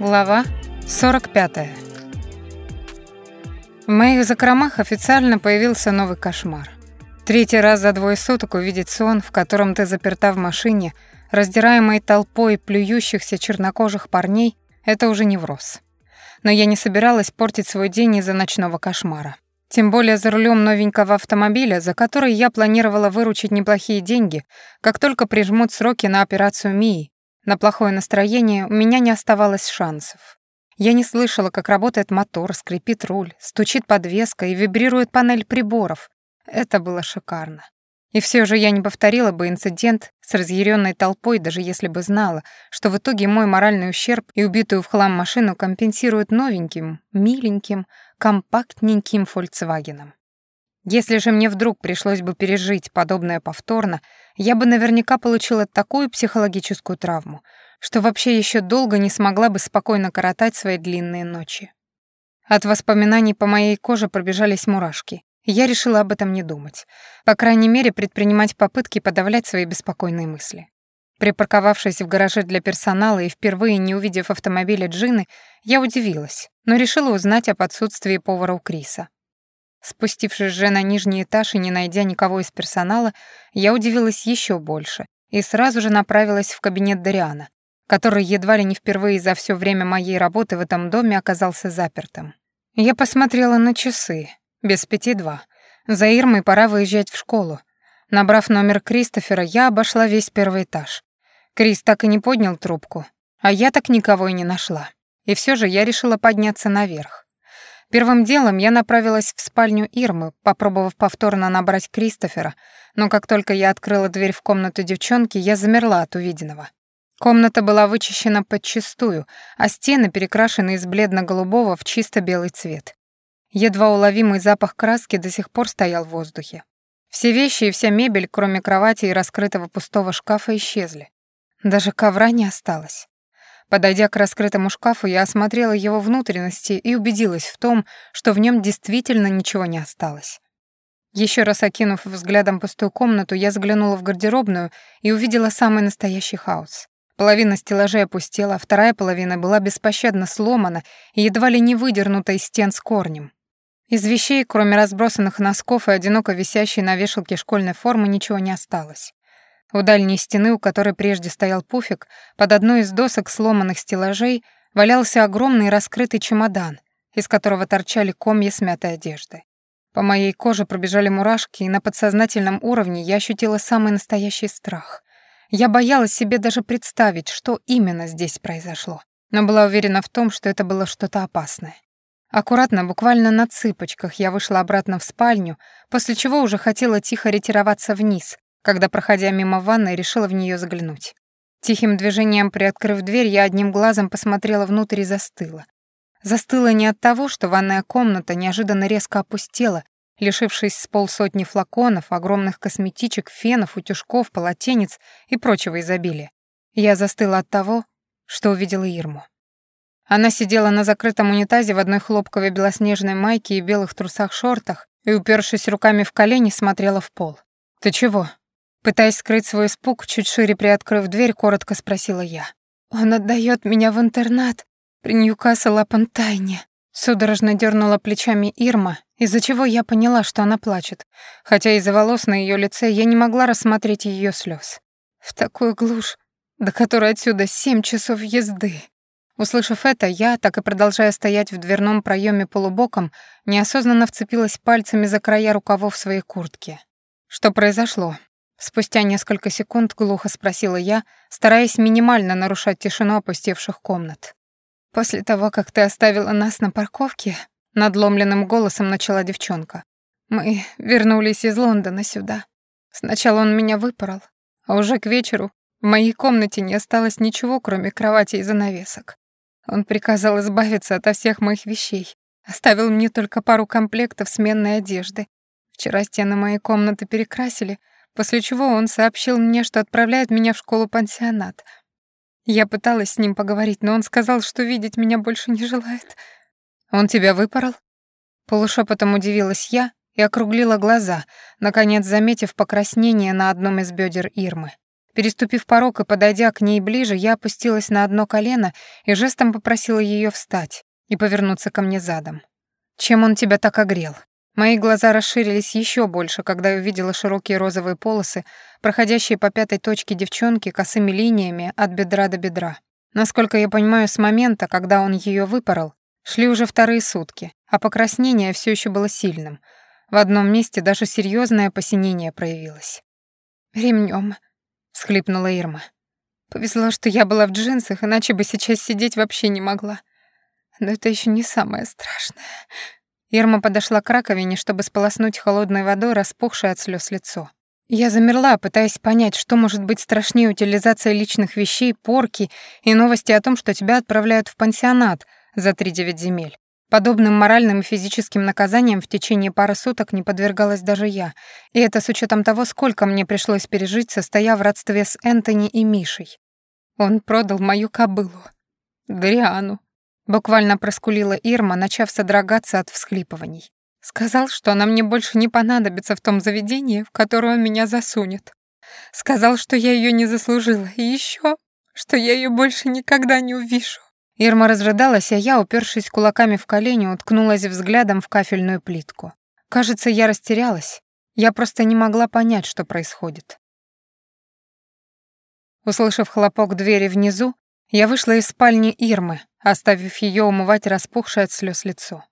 Глава 45. В моих закромах официально появился новый кошмар. Третий раз за двое суток увидеть сон, в котором ты заперта в машине, раздираемой толпой плюющихся чернокожих парней, это уже невроз. Но я не собиралась портить свой день из-за ночного кошмара. Тем более за рулем новенького автомобиля, за который я планировала выручить неплохие деньги, как только прижмут сроки на операцию Мии, на плохое настроение у меня не оставалось шансов. Я не слышала, как работает мотор, скрипит руль, стучит подвеска и вибрирует панель приборов. Это было шикарно. И все же я не повторила бы инцидент с разъяренной толпой, даже если бы знала, что в итоге мой моральный ущерб и убитую в хлам машину компенсируют новеньким, миленьким, компактненьким «Фольксвагеном». Если же мне вдруг пришлось бы пережить подобное повторно, я бы наверняка получила такую психологическую травму, что вообще еще долго не смогла бы спокойно коротать свои длинные ночи. От воспоминаний по моей коже пробежались мурашки, я решила об этом не думать. По крайней мере, предпринимать попытки подавлять свои беспокойные мысли. Припарковавшись в гараже для персонала и впервые не увидев автомобиля Джины, я удивилась, но решила узнать об отсутствии повара у Криса. Спустившись же на нижний этаж и не найдя никого из персонала, я удивилась еще больше и сразу же направилась в кабинет Дариана, который едва ли не впервые за все время моей работы в этом доме оказался запертым. Я посмотрела на часы. Без пяти два. За Ирмой пора выезжать в школу. Набрав номер Кристофера, я обошла весь первый этаж. Крис так и не поднял трубку, а я так никого и не нашла. И все же я решила подняться наверх. Первым делом я направилась в спальню Ирмы, попробовав повторно набрать Кристофера, но как только я открыла дверь в комнату девчонки, я замерла от увиденного. Комната была вычищена подчистую, а стены перекрашены из бледно-голубого в чисто белый цвет. Едва уловимый запах краски до сих пор стоял в воздухе. Все вещи и вся мебель, кроме кровати и раскрытого пустого шкафа, исчезли. Даже ковра не осталось. Подойдя к раскрытому шкафу, я осмотрела его внутренности и убедилась в том, что в нем действительно ничего не осталось. Еще раз окинув взглядом пустую комнату, я заглянула в гардеробную и увидела самый настоящий хаос. Половина стеллажей опустела, а вторая половина была беспощадно сломана и едва ли не выдернута из стен с корнем. Из вещей, кроме разбросанных носков и одиноко висящей на вешалке школьной формы, ничего не осталось. У дальней стены, у которой прежде стоял пуфик, под одной из досок сломанных стеллажей валялся огромный раскрытый чемодан, из которого торчали комья смятой одежды. По моей коже пробежали мурашки, и на подсознательном уровне я ощутила самый настоящий страх. Я боялась себе даже представить, что именно здесь произошло, но была уверена в том, что это было что-то опасное. Аккуратно, буквально на цыпочках, я вышла обратно в спальню, после чего уже хотела тихо ретироваться вниз, когда, проходя мимо ванной, решила в нее заглянуть. Тихим движением приоткрыв дверь, я одним глазом посмотрела внутрь и застыла. Застыла не от того, что ванная комната неожиданно резко опустела, лишившись с полсотни флаконов, огромных косметичек, фенов, утюжков, полотенец и прочего изобилия. Я застыла от того, что увидела Ирму. Она сидела на закрытом унитазе в одной хлопковой белоснежной майке и белых трусах-шортах и, упершись руками в колени, смотрела в пол. «Ты чего?» Пытаясь скрыть свой испуг, чуть шире приоткрыв дверь, коротко спросила я. «Он отдает меня в интернат при Ньюкасл-Апантайне». Судорожно дернула плечами Ирма, из-за чего я поняла, что она плачет, хотя из-за волос на ее лице я не могла рассмотреть ее слез. В такую глушь, до которой отсюда семь часов езды. Услышав это, я, так и продолжая стоять в дверном проеме полубоком, неосознанно вцепилась пальцами за края рукавов своей куртки. Что произошло? Спустя несколько секунд глухо спросила я, стараясь минимально нарушать тишину опустевших комнат. «После того, как ты оставила нас на парковке», — надломленным голосом начала девчонка, «мы вернулись из Лондона сюда. Сначала он меня выпорол, а уже к вечеру в моей комнате не осталось ничего, кроме кровати и занавесок. Он приказал избавиться ото всех моих вещей, оставил мне только пару комплектов сменной одежды. Вчера стены моей комнаты перекрасили — после чего он сообщил мне, что отправляет меня в школу-пансионат. Я пыталась с ним поговорить, но он сказал, что видеть меня больше не желает. «Он тебя выпорол?» Полушепотом удивилась я и округлила глаза, наконец заметив покраснение на одном из бедер Ирмы. Переступив порог и подойдя к ней ближе, я опустилась на одно колено и жестом попросила ее встать и повернуться ко мне задом. «Чем он тебя так огрел?» Мои глаза расширились еще больше, когда я увидела широкие розовые полосы, проходящие по пятой точке девчонки косыми линиями от бедра до бедра. Насколько я понимаю, с момента, когда он ее выпорол, шли уже вторые сутки, а покраснение все еще было сильным. В одном месте даже серьезное посинение проявилось. Ремнем, всхлипнула Ирма. Повезло, что я была в джинсах, иначе бы сейчас сидеть вообще не могла. Но это еще не самое страшное. Ирма подошла к раковине, чтобы сполоснуть холодной водой распухшее от слез лицо. Я замерла, пытаясь понять, что может быть страшнее утилизация личных вещей, порки и новости о том, что тебя отправляют в пансионат за три девять земель. Подобным моральным и физическим наказаниям в течение пары суток не подвергалась даже я, и это с учетом того, сколько мне пришлось пережить, состоя в родстве с Энтони и Мишей. Он продал мою кобылу. Дриану. Буквально проскулила Ирма, начав содрогаться от всхлипываний. Сказал, что она мне больше не понадобится в том заведении, в которое он меня засунет. Сказал, что я ее не заслужила, и еще, что я ее больше никогда не увижу. Ирма разрыдалась, а я, упершись кулаками в колени, уткнулась взглядом в кафельную плитку. Кажется, я растерялась. Я просто не могла понять, что происходит. Услышав хлопок двери внизу, я вышла из спальни Ирмы, оставив ее умывать распухшее от слез лицо.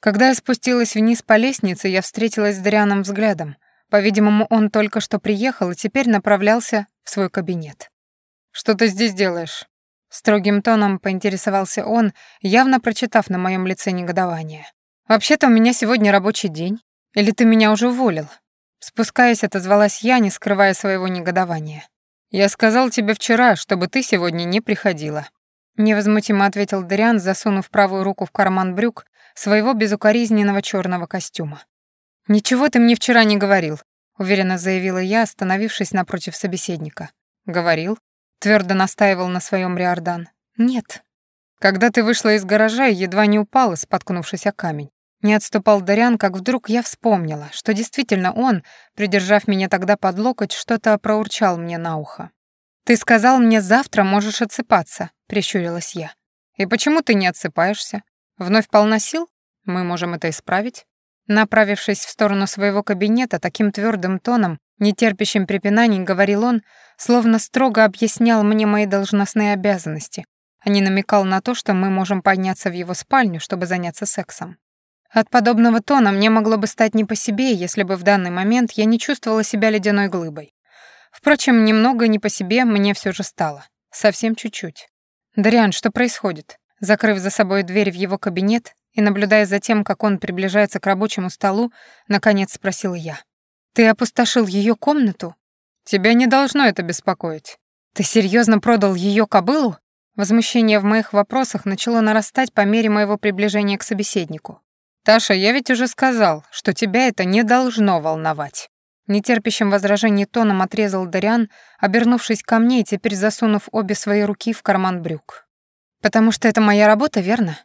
Когда я спустилась вниз по лестнице, я встретилась с Дрианом взглядом. По-видимому, он только что приехал и теперь направлялся в свой кабинет. «Что ты здесь делаешь?» Строгим тоном поинтересовался он, явно прочитав на моем лице негодование. «Вообще-то у меня сегодня рабочий день. Или ты меня уже уволил?» Спускаясь, отозвалась я, не скрывая своего негодования. «Я сказал тебе вчера, чтобы ты сегодня не приходила», Невозмутимо ответил Дариан, засунув правую руку в карман брюк своего безукоризненного черного костюма. «Ничего ты мне вчера не говорил», — уверенно заявила я, остановившись напротив собеседника. «Говорил?» — твердо настаивал на своем Риордан. «Нет». «Когда ты вышла из гаража едва не упала, споткнувшись о камень». Не отступал Дариан, как вдруг я вспомнила, что действительно он, придержав меня тогда под локоть, что-то проурчал мне на ухо. «Ты сказал мне, завтра можешь отсыпаться», — прищурилась я. «И почему ты не отсыпаешься? Вновь полна сил? Мы можем это исправить». Направившись в сторону своего кабинета, таким твердым тоном, нетерпящим препинаний, говорил он, словно строго объяснял мне мои должностные обязанности, а не намекал на то, что мы можем подняться в его спальню, чтобы заняться сексом. От подобного тона мне могло бы стать не по себе, если бы в данный момент я не чувствовала себя ледяной глыбой. Впрочем, немного не по себе мне все же стало. Совсем чуть-чуть. «Дариан, что происходит?» Закрыв за собой дверь в его кабинет и наблюдая за тем, как он приближается к рабочему столу, наконец спросила я. «Ты опустошил ее комнату?» «Тебя не должно это беспокоить». «Ты серьезно продал ее кобылу?» Возмущение в моих вопросах начало нарастать по мере моего приближения к собеседнику. «Таша, я ведь уже сказал, что тебя это не должно волновать». Нетерпящим возражений тоном отрезал Дариан, обернувшись ко мне и теперь засунув обе свои руки в карман брюк. «Потому что это моя работа, верно?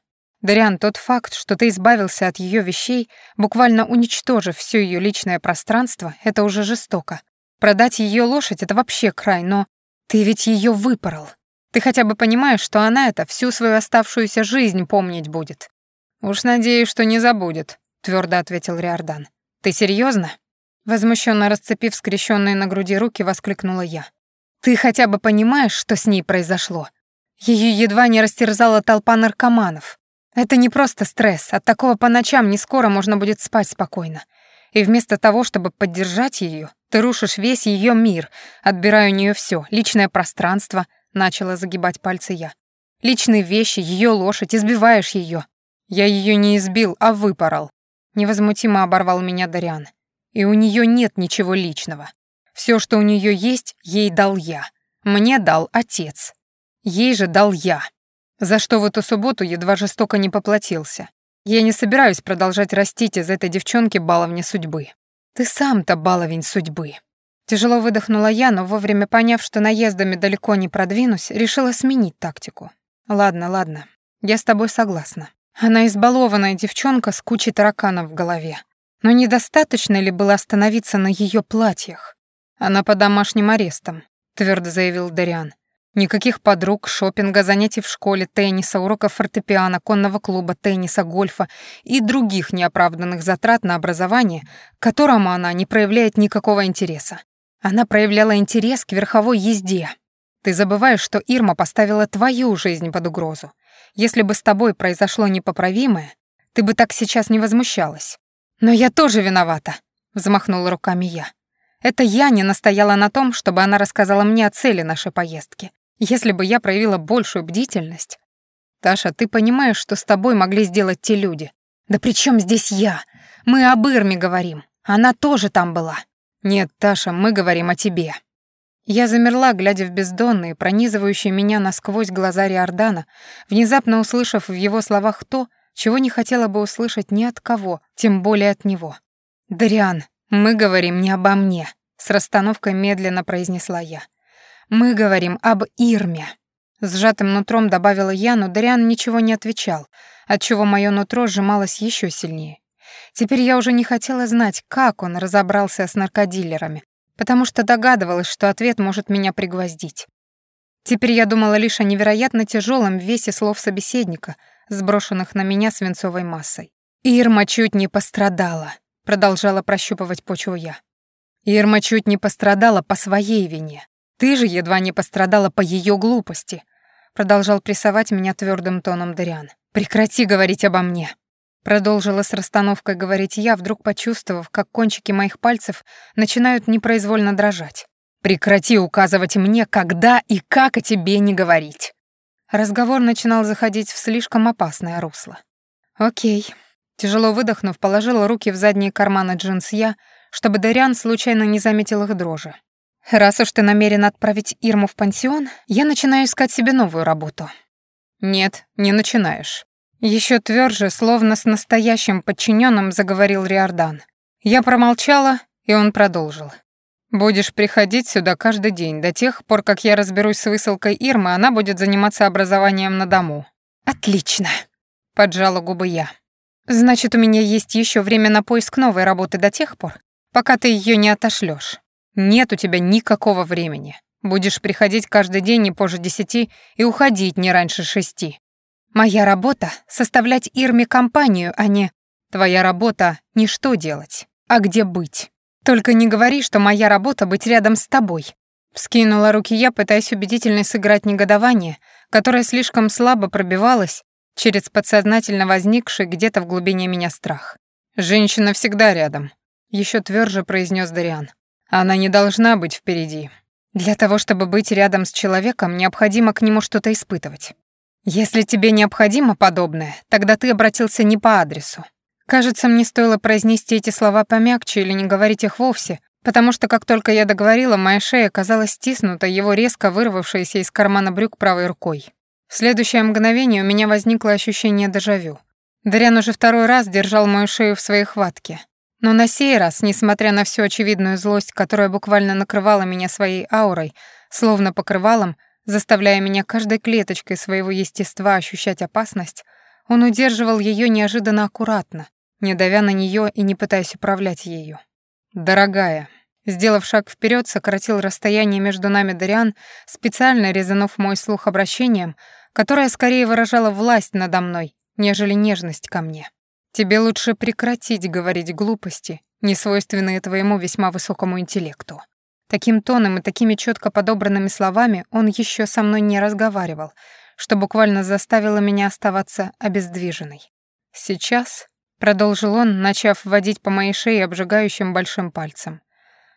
Дариан, тот факт, что ты избавился от ее вещей, буквально уничтожив все ее личное пространство, это уже жестоко. Продать ее лошадь — это вообще край, но ты ведь ее выпорол. Ты хотя бы понимаешь, что она это всю свою оставшуюся жизнь помнить будет?» «Уж надеюсь, что не забудет», — твердо ответил Риордан. «Ты серьезно? Возмущенно расцепив скрещенные на груди руки, воскликнула я. «Ты хотя бы понимаешь, что с ней произошло? Ее едва не растерзала толпа наркоманов. Это не просто стресс, от такого по ночам не скоро можно будет спать спокойно. И вместо того, чтобы поддержать ее, ты рушишь весь ее мир, отбирая у нее все, личное пространство, начала загибать пальцы я. Личные вещи, ее лошадь, избиваешь ее. Я ее не избил, а выпорол. Невозмутимо оборвал меня Дариан. И у нее нет ничего личного. Все, что у нее есть, ей дал я. Мне дал отец. Ей же дал я. За что в эту субботу едва жестоко не поплатился. Я не собираюсь продолжать растить из этой девчонки баловни судьбы. Ты сам-то баловень судьбы. Тяжело выдохнула я, но вовремя поняв, что наездами далеко не продвинусь, решила сменить тактику. Ладно, ладно, я с тобой согласна. Она избалованная девчонка с кучей тараканов в голове. Но недостаточно ли было остановиться на ее платьях? Она по домашним арестам. твердо заявил Дариан. Никаких подруг, шопинга, занятий в школе, тенниса, уроков фортепиано, конного клуба, тенниса, гольфа и других неоправданных затрат на образование, к которому она не проявляет никакого интереса. Она проявляла интерес к верховой езде. Ты забываешь, что Ирма поставила твою жизнь под угрозу. Если бы с тобой произошло непоправимое, ты бы так сейчас не возмущалась. Но я тоже виновата, взмахнула руками я. Это я не настояла на том, чтобы она рассказала мне о цели нашей поездки. Если бы я проявила большую бдительность... Таша, ты понимаешь, что с тобой могли сделать те люди? Да при чем здесь я? Мы об Ирме говорим. Она тоже там была. Нет, Таша, мы говорим о тебе. Я замерла, глядя в бездонные, пронизывающие меня насквозь глаза Риордана, внезапно услышав в его словах то, чего не хотела бы услышать ни от кого, тем более от него. «Дариан, мы говорим не обо мне», — с расстановкой медленно произнесла я. Мы говорим об Ирме. Сжатым нутром добавила я, но Дариан ничего не отвечал, отчего мое нутро сжималось еще сильнее. Теперь я уже не хотела знать, как он разобрался с наркодилерами, потому что догадывалась, что ответ может меня пригвоздить. Теперь я думала лишь о невероятно тяжелом весе слов собеседника, сброшенных на меня свинцовой массой. «Ирма чуть не пострадала», — продолжала прощупывать почву я. «Ирма чуть не пострадала по своей вине. Ты же едва не пострадала по ее глупости», — продолжал прессовать меня твердым тоном Дариан. «Прекрати говорить обо мне». Продолжила с расстановкой говорить я, вдруг почувствовав, как кончики моих пальцев начинают непроизвольно дрожать. «Прекрати указывать мне, когда и как о тебе не говорить». Разговор начинал заходить в слишком опасное русло. «Окей». Тяжело выдохнув, положила руки в задние карманы джинс я, чтобы Дариан случайно не заметил их дрожи. Раз уж ты намерен отправить Ирму в пансион, я начинаю искать себе новую работу. Нет, не начинаешь. Еще тверже, словно с настоящим подчиненным, заговорил Риордан. Я промолчала, и он продолжил. Будешь приходить сюда каждый день до тех пор, как я разберусь с высылкой Ирмы, она будет заниматься образованием на дому. Отлично, поджала губы я. Значит, у меня есть еще время на поиск новой работы до тех пор, пока ты ее не отошлешь. Нет у тебя никакого времени. Будешь приходить каждый день не позже десяти и уходить не раньше шести. Моя работа — составлять Ирме компанию, а не... Твоя работа — не что делать, а где быть. Только не говори, что моя работа — быть рядом с тобой. Вскинула руки я, пытаясь убедительно сыграть негодование, которое слишком слабо пробивалось через подсознательно возникший где-то в глубине меня страх. «Женщина всегда рядом», — еще тверже произнес Дариан. Она не должна быть впереди. Для того, чтобы быть рядом с человеком, необходимо к нему что-то испытывать. Если тебе необходимо подобное, тогда ты обратился не по адресу. Кажется, мне стоило произнести эти слова помягче или не говорить их вовсе, потому что как только я договорила, моя шея оказалась стиснута, его резко вырвавшейся из кармана брюк правой рукой. В следующее мгновение у меня возникло ощущение дежавю. Дарян уже второй раз держал мою шею в своей хватке. Но на сей раз, несмотря на всю очевидную злость, которая буквально накрывала меня своей аурой, словно покрывалом, заставляя меня каждой клеточкой своего естества ощущать опасность, он удерживал ее неожиданно аккуратно, не давя на нее и не пытаясь управлять ею. «Дорогая», Сделав шаг вперед, сократил расстояние между нами Дариан, специально резанув мой слух обращением, которое скорее выражало власть надо мной, нежели нежность ко мне. Тебе лучше прекратить говорить глупости, не свойственные твоему весьма высокому интеллекту. Таким тоном и такими четко подобранными словами он еще со мной не разговаривал, что буквально заставило меня оставаться обездвиженной. Сейчас, продолжил он, начав водить по моей шее обжигающим большим пальцем,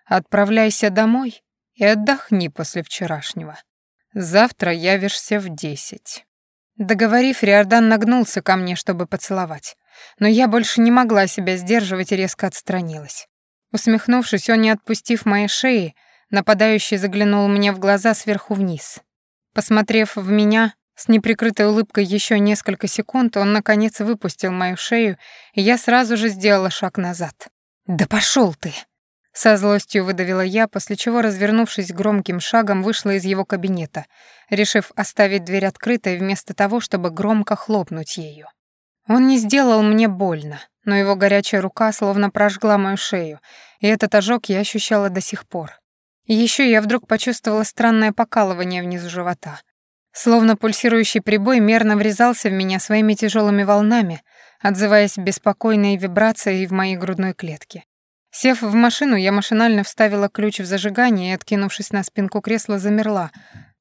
отправляйся домой и отдохни после вчерашнего. Завтра явишься в десять. Договорив, Риордан нагнулся ко мне, чтобы поцеловать. Но я больше не могла себя сдерживать и резко отстранилась. Усмехнувшись, он, не отпустив моей шеи, нападающий заглянул мне в глаза сверху вниз. Посмотрев в меня, с неприкрытой улыбкой еще несколько секунд, он, наконец, выпустил мою шею, и я сразу же сделала шаг назад. «Да пошел ты!» Со злостью выдавила я, после чего, развернувшись громким шагом, вышла из его кабинета, решив оставить дверь открытой вместо того, чтобы громко хлопнуть ею. Он не сделал мне больно, но его горячая рука словно прожгла мою шею, и этот ожог я ощущала до сих пор. И ещё я вдруг почувствовала странное покалывание внизу живота. Словно пульсирующий прибой мерно врезался в меня своими тяжелыми волнами, отзываясь беспокойной вибрацией в моей грудной клетке. Сев в машину, я машинально вставила ключ в зажигание и, откинувшись на спинку кресла, замерла,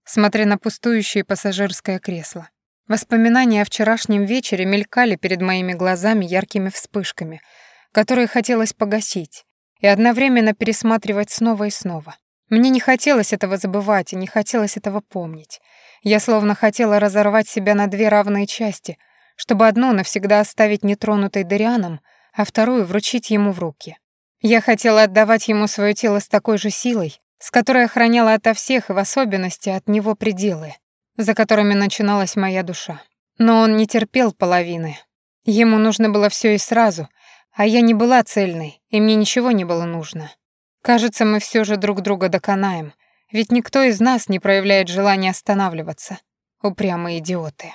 смотря на пустующее пассажирское кресло. Воспоминания о вчерашнем вечере мелькали перед моими глазами яркими вспышками, которые хотелось погасить и одновременно пересматривать снова и снова. Мне не хотелось этого забывать и не хотелось этого помнить. Я словно хотела разорвать себя на две равные части, чтобы одну навсегда оставить нетронутой Дарианом, а вторую вручить ему в руки. Я хотела отдавать ему свое тело с такой же силой, с которой охраняла ото всех и в особенности от него пределы, за которыми начиналась моя душа. Но он не терпел половины. Ему нужно было все и сразу, а я не была цельной, и мне ничего не было нужно. Кажется, мы все же друг друга доконаем, ведь никто из нас не проявляет желания останавливаться. Упрямые идиоты.